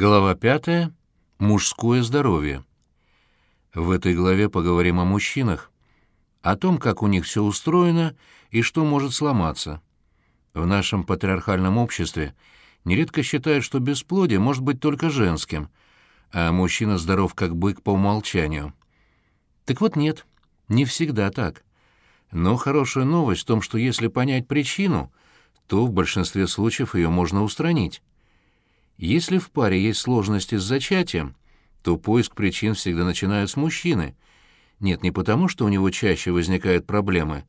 Глава пятая. Мужское здоровье. В этой главе поговорим о мужчинах, о том, как у них все устроено и что может сломаться. В нашем патриархальном обществе нередко считают, что бесплодие может быть только женским, а мужчина здоров как бык по умолчанию. Так вот нет, не всегда так. Но хорошая новость в том, что если понять причину, то в большинстве случаев ее можно устранить. Если в паре есть сложности с зачатием, то поиск причин всегда начинают с мужчины. Нет, не потому, что у него чаще возникают проблемы,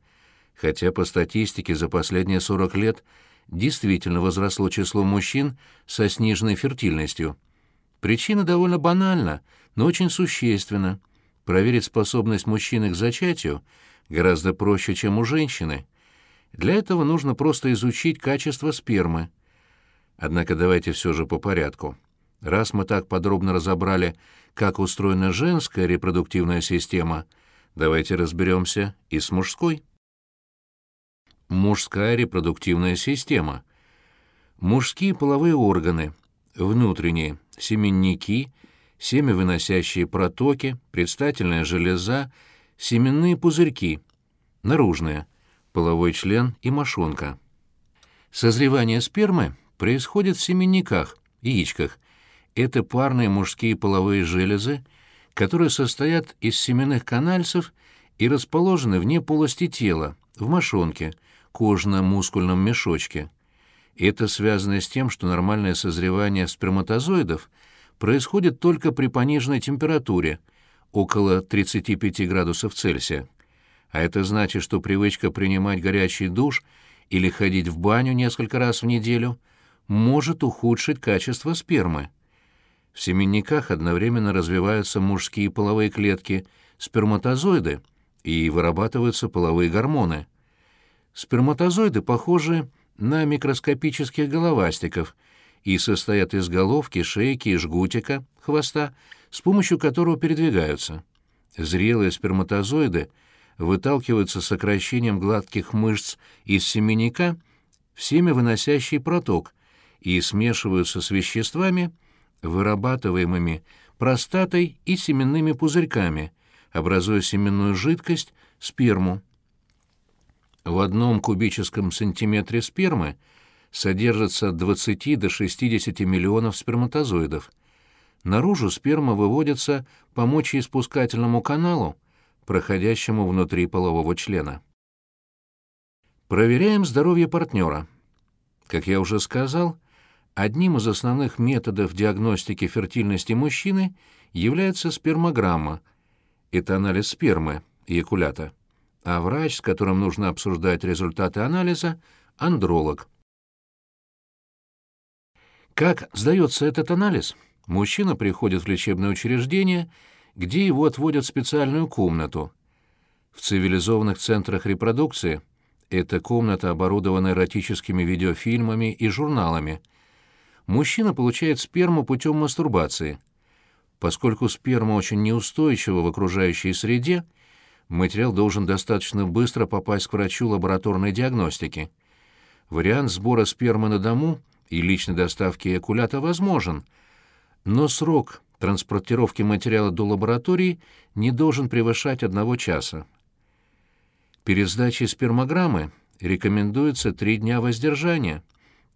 хотя по статистике за последние 40 лет действительно возросло число мужчин со сниженной фертильностью. Причина довольно банальна, но очень существенна. Проверить способность мужчины к зачатию гораздо проще, чем у женщины. Для этого нужно просто изучить качество спермы – Однако давайте все же по порядку. Раз мы так подробно разобрали, как устроена женская репродуктивная система, давайте разберемся и с мужской. Мужская репродуктивная система. Мужские половые органы, внутренние, семенники, семявыносящие протоки, предстательная железа, семенные пузырьки, наружные, половой член и мошонка. Созревание спермы происходит в семенниках, яичках. Это парные мужские половые железы, которые состоят из семенных канальцев и расположены вне полости тела, в мошонке, кожно-мускульном мешочке. Это связано с тем, что нормальное созревание сперматозоидов происходит только при пониженной температуре, около 35 градусов Цельсия. А это значит, что привычка принимать горячий душ или ходить в баню несколько раз в неделю – может ухудшить качество спермы. В семенниках одновременно развиваются мужские половые клетки, сперматозоиды, и вырабатываются половые гормоны. Сперматозоиды похожи на микроскопических головастиков и состоят из головки, шейки и жгутика, хвоста, с помощью которого передвигаются. Зрелые сперматозоиды выталкиваются сокращением гладких мышц из семенника в семявыносящий проток – и смешиваются с веществами, вырабатываемыми простатой и семенными пузырьками, образуя семенную жидкость, сперму. В одном кубическом сантиметре спермы содержится от 20 до 60 миллионов сперматозоидов. Наружу сперма выводится по мочеиспускательному каналу, проходящему внутри полового члена. Проверяем здоровье партнера. Как я уже сказал, Одним из основных методов диагностики фертильности мужчины является спермограмма. Это анализ спермы, эякулята. А врач, с которым нужно обсуждать результаты анализа, андролог. Как сдается этот анализ? Мужчина приходит в лечебное учреждение, где его отводят в специальную комнату. В цивилизованных центрах репродукции эта комната оборудована эротическими видеофильмами и журналами – мужчина получает сперму путем мастурбации. Поскольку сперма очень неустойчива в окружающей среде, материал должен достаточно быстро попасть к врачу лабораторной диагностики. Вариант сбора спермы на дому и личной доставки эякулята возможен, но срок транспортировки материала до лаборатории не должен превышать одного часа. Перед сдачей спермограммы рекомендуется три дня воздержания.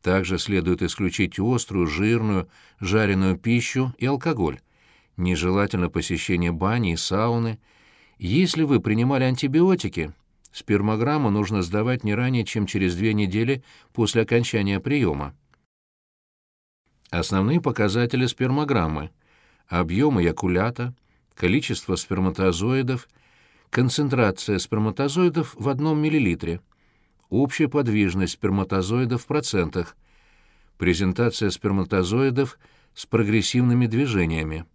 Также следует исключить острую, жирную, жареную пищу и алкоголь. Нежелательно посещение бани и сауны. Если вы принимали антибиотики, спермограмму нужно сдавать не ранее, чем через две недели после окончания приема. Основные показатели спермограммы – объем эякулята, количество сперматозоидов, концентрация сперматозоидов в одном миллилитре – общая подвижность сперматозоидов в процентах, презентация сперматозоидов с прогрессивными движениями,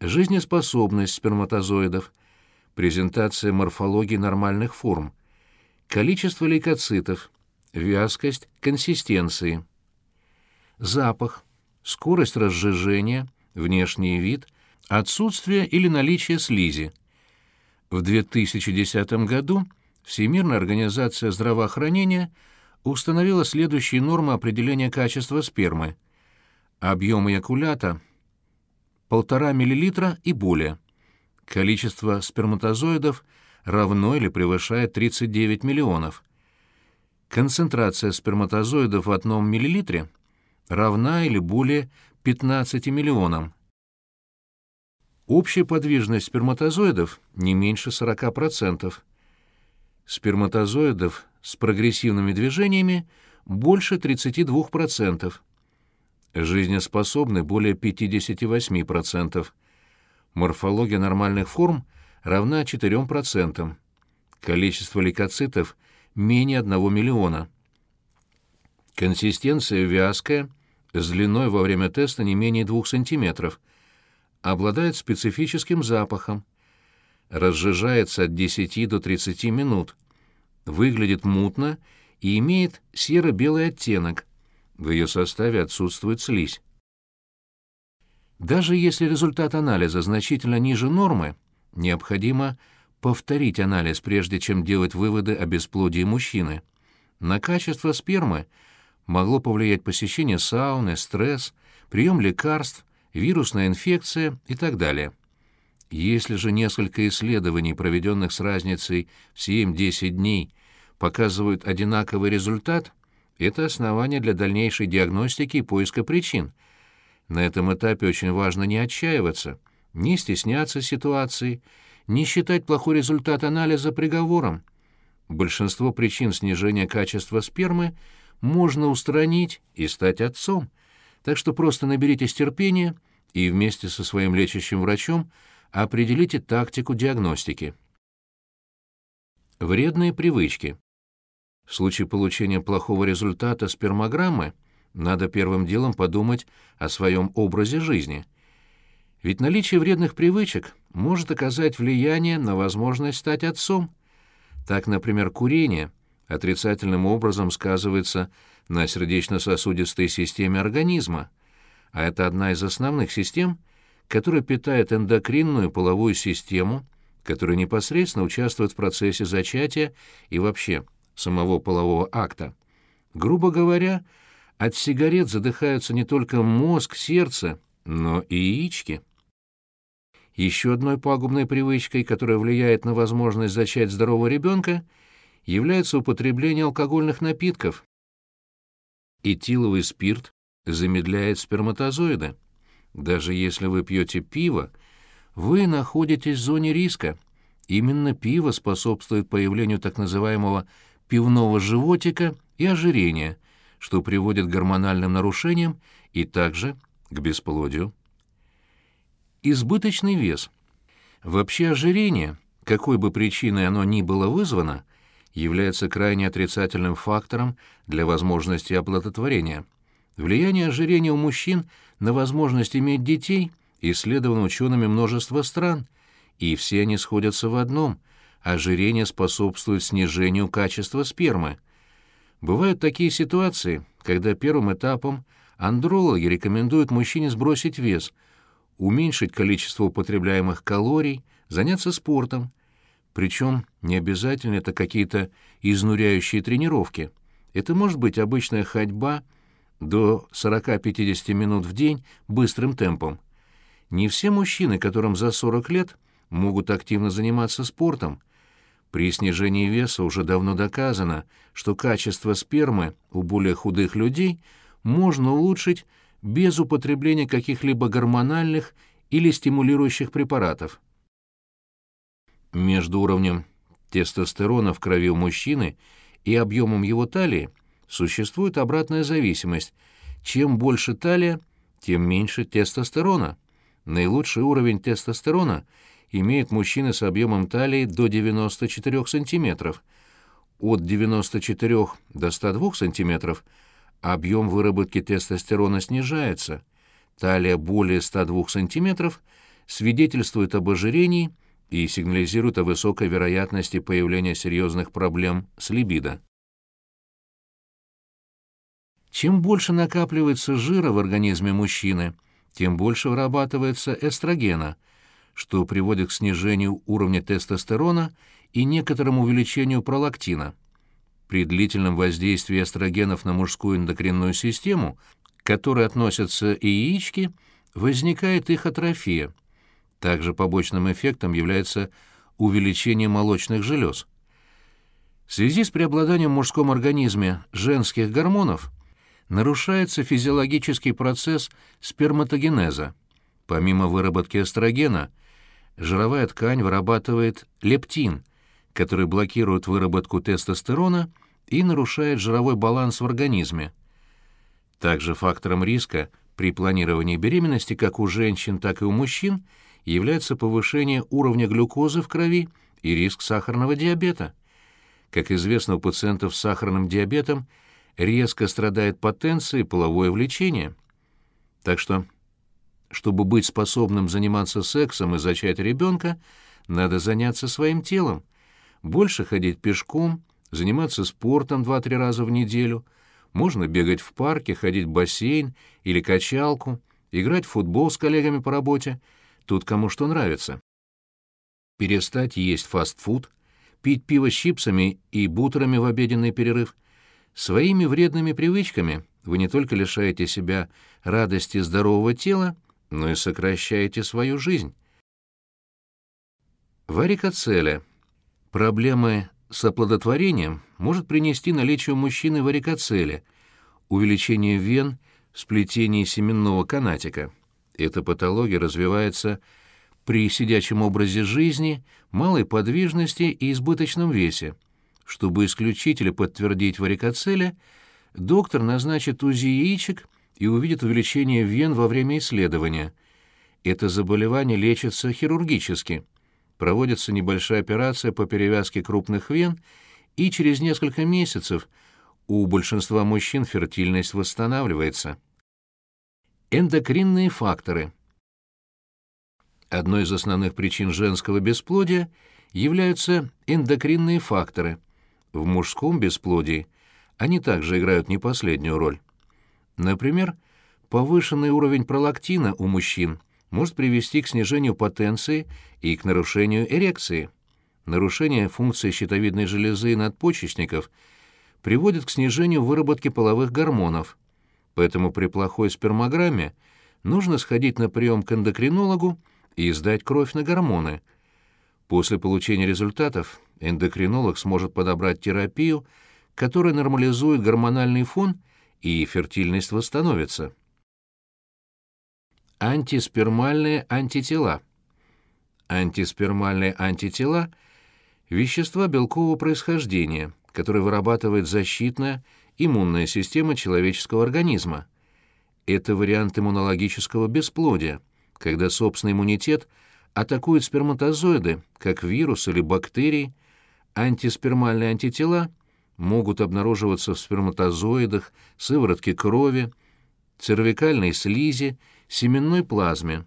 жизнеспособность сперматозоидов, презентация морфологии нормальных форм, количество лейкоцитов, вязкость консистенции, запах, скорость разжижения, внешний вид, отсутствие или наличие слизи. В 2010 году Всемирная организация здравоохранения установила следующие нормы определения качества спермы. Объем эякулята – полтора миллилитра и более. Количество сперматозоидов равно или превышает 39 миллионов. Концентрация сперматозоидов в одном миллилитре равна или более 15 миллионам. Общая подвижность сперматозоидов не меньше 40%. Сперматозоидов с прогрессивными движениями больше 32%. Жизнеспособны более 58%. Морфология нормальных форм равна 4%. Количество лейкоцитов менее 1 миллиона. Консистенция вязкая, с длиной во время теста не менее 2 см. Обладает специфическим запахом. Разжижается от 10 до 30 минут. Выглядит мутно и имеет серо-белый оттенок. В ее составе отсутствует слизь. Даже если результат анализа значительно ниже нормы, необходимо повторить анализ, прежде чем делать выводы о бесплодии мужчины. На качество спермы могло повлиять посещение сауны, стресс, прием лекарств, вирусная инфекция и так далее. Если же несколько исследований, проведенных с разницей в 7-10 дней, показывают одинаковый результат, это основание для дальнейшей диагностики и поиска причин – на этом этапе очень важно не отчаиваться, не стесняться ситуации, не считать плохой результат анализа приговором. Большинство причин снижения качества спермы можно устранить и стать отцом, так что просто наберитесь терпения и вместе со своим лечащим врачом определите тактику диагностики. Вредные привычки. В случае получения плохого результата спермограммы – надо первым делом подумать о своем образе жизни. Ведь наличие вредных привычек может оказать влияние на возможность стать отцом. Так, например, курение отрицательным образом сказывается на сердечно-сосудистой системе организма, а это одна из основных систем, которая питает эндокринную половую систему, которая непосредственно участвует в процессе зачатия и вообще самого полового акта. Грубо говоря, от сигарет задыхаются не только мозг, сердце, но и яички. Еще одной пагубной привычкой, которая влияет на возможность зачать здорового ребенка, является употребление алкогольных напитков. Этиловый спирт замедляет сперматозоиды. Даже если вы пьете пиво, вы находитесь в зоне риска. Именно пиво способствует появлению так называемого пивного животика и ожирения – что приводит к гормональным нарушениям и также к бесплодию. Избыточный вес. Вообще ожирение, какой бы причиной оно ни было вызвано, является крайне отрицательным фактором для возможности оплодотворения. Влияние ожирения у мужчин на возможность иметь детей исследовано учеными множества стран, и все они сходятся в одном – ожирение способствует снижению качества спермы – Бывают такие ситуации, когда первым этапом андрологи рекомендуют мужчине сбросить вес, уменьшить количество употребляемых калорий, заняться спортом. Причем не обязательно это какие-то изнуряющие тренировки. Это может быть обычная ходьба до 40-50 минут в день быстрым темпом. Не все мужчины, которым за 40 лет, могут активно заниматься спортом, при снижении веса уже давно доказано, что качество спермы у более худых людей можно улучшить без употребления каких-либо гормональных или стимулирующих препаратов. Между уровнем тестостерона в крови у мужчины и объемом его талии существует обратная зависимость. Чем больше талия, тем меньше тестостерона. Наилучший уровень тестостерона – имеют мужчины с объемом талии до 94 см. От 94 до 102 см объем выработки тестостерона снижается. Талия более 102 см свидетельствует об ожирении и сигнализирует о высокой вероятности появления серьезных проблем с либидо. Чем больше накапливается жира в организме мужчины, тем больше вырабатывается эстрогена – что приводит к снижению уровня тестостерона и некоторому увеличению пролактина. При длительном воздействии эстрогенов на мужскую эндокринную систему которые относятся и яички, возникает их атрофия. Также побочным эффектом является увеличение молочных желез. В связи с преобладанием в мужском организме женских гормонов нарушается физиологический процесс сперматогенеза. Помимо выработки эстрогена, жировая ткань вырабатывает лептин, который блокирует выработку тестостерона и нарушает жировой баланс в организме. Также фактором риска при планировании беременности как у женщин, так и у мужчин является повышение уровня глюкозы в крови и риск сахарного диабета. Как известно, у пациентов с сахарным диабетом резко страдает потенция и половое влечение. Так что, чтобы быть способным заниматься сексом и зачать ребенка, надо заняться своим телом, больше ходить пешком, заниматься спортом 2-3 раза в неделю, можно бегать в парке, ходить в бассейн или качалку, играть в футбол с коллегами по работе, тут кому что нравится. Перестать есть фастфуд, пить пиво с чипсами и бутерами в обеденный перерыв. Своими вредными привычками вы не только лишаете себя радости здорового тела, но и сокращаете свою жизнь. Варикоцеле. Проблемы с оплодотворением может принести наличие у мужчины варикоцеле, увеличение вен, сплетение семенного канатика. Эта патология развивается при сидячем образе жизни, малой подвижности и избыточном весе. Чтобы исключить или подтвердить варикоцеле, доктор назначит УЗИ яичек и увидит увеличение вен во время исследования. Это заболевание лечится хирургически – проводится небольшая операция по перевязке крупных вен, и через несколько месяцев у большинства мужчин фертильность восстанавливается. Эндокринные факторы. Одной из основных причин женского бесплодия являются эндокринные факторы. В мужском бесплодии они также играют не последнюю роль. Например, повышенный уровень пролактина у мужчин может привести к снижению потенции и к нарушению эрекции. Нарушение функции щитовидной железы и надпочечников приводит к снижению выработки половых гормонов. Поэтому при плохой спермограмме нужно сходить на прием к эндокринологу и сдать кровь на гормоны. После получения результатов эндокринолог сможет подобрать терапию, которая нормализует гормональный фон и фертильность восстановится. Антиспермальные антитела. Антиспермальные антитела – вещества белкового происхождения, которые вырабатывает защитная иммунная система человеческого организма. Это вариант иммунологического бесплодия, когда собственный иммунитет атакует сперматозоиды, как вирус или бактерии. Антиспермальные антитела могут обнаруживаться в сперматозоидах, сыворотке крови, цервикальной слизи семенной плазме.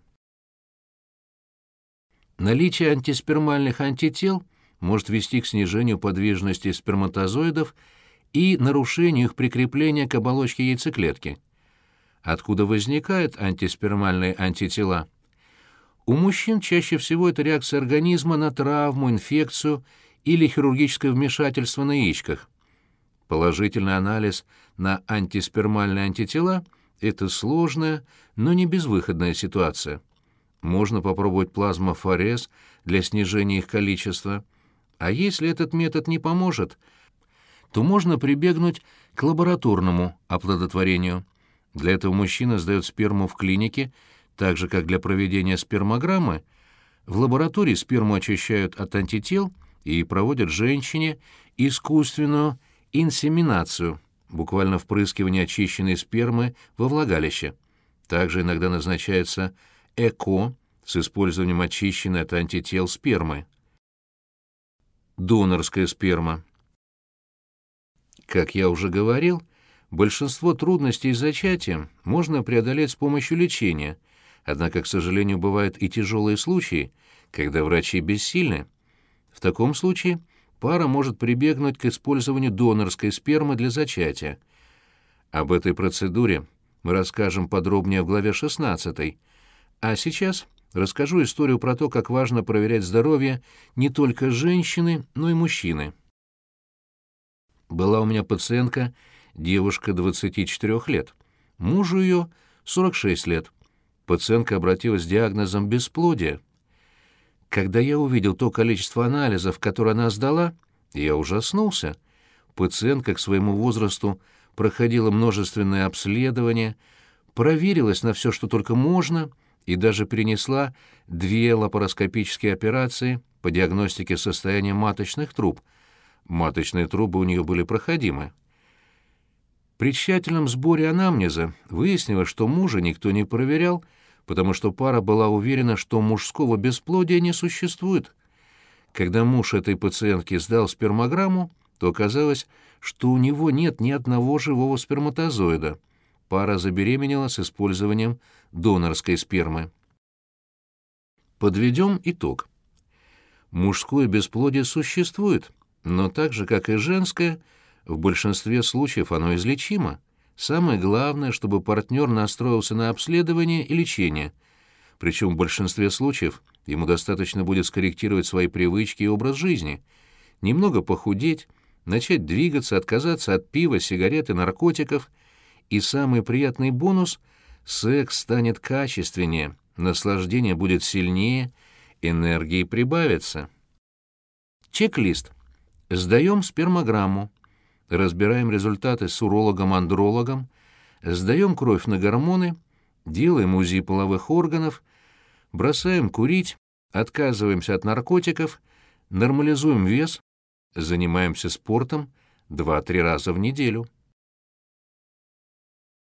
Наличие антиспермальных антител может вести к снижению подвижности сперматозоидов и нарушению их прикрепления к оболочке яйцеклетки. Откуда возникают антиспермальные антитела? У мужчин чаще всего это реакция организма на травму, инфекцию или хирургическое вмешательство на яичках. Положительный анализ на антиспермальные антитела – это сложная, но не безвыходная ситуация. Можно попробовать плазмофорез для снижения их количества. А если этот метод не поможет, то можно прибегнуть к лабораторному оплодотворению. Для этого мужчина сдает сперму в клинике, так же, как для проведения спермограммы. В лаборатории сперму очищают от антител и проводят женщине искусственную инсеминацию – буквально впрыскивание очищенной спермы во влагалище. Также иногда назначается ЭКО с использованием очищенной от антител спермы. Донорская сперма. Как я уже говорил, большинство трудностей с зачатием можно преодолеть с помощью лечения, однако, к сожалению, бывают и тяжелые случаи, когда врачи бессильны. В таком случае пара может прибегнуть к использованию донорской спермы для зачатия. Об этой процедуре мы расскажем подробнее в главе 16. А сейчас расскажу историю про то, как важно проверять здоровье не только женщины, но и мужчины. Была у меня пациентка, девушка 24 лет. Мужу ее 46 лет. Пациентка обратилась с диагнозом бесплодия. Когда я увидел то количество анализов, которые она сдала, я ужаснулся. Пациентка к своему возрасту проходила множественные обследования, проверилась на все, что только можно, и даже перенесла две лапароскопические операции по диагностике состояния маточных труб. Маточные трубы у нее были проходимы. При тщательном сборе анамнеза выяснилось, что мужа никто не проверял, потому что пара была уверена, что мужского бесплодия не существует. Когда муж этой пациентки сдал спермограмму, то оказалось, что у него нет ни одного живого сперматозоида. Пара забеременела с использованием донорской спермы. Подведем итог. Мужское бесплодие существует, но так же, как и женское – в большинстве случаев оно излечимо. Самое главное, чтобы партнер настроился на обследование и лечение. Причем в большинстве случаев ему достаточно будет скорректировать свои привычки и образ жизни, немного похудеть, начать двигаться, отказаться от пива, сигарет и наркотиков. И самый приятный бонус — секс станет качественнее, наслаждение будет сильнее, энергии прибавится. Чек-лист. Сдаем спермограмму разбираем результаты с урологом-андрологом, сдаем кровь на гормоны, делаем УЗИ половых органов, бросаем курить, отказываемся от наркотиков, нормализуем вес, занимаемся спортом 2-3 раза в неделю.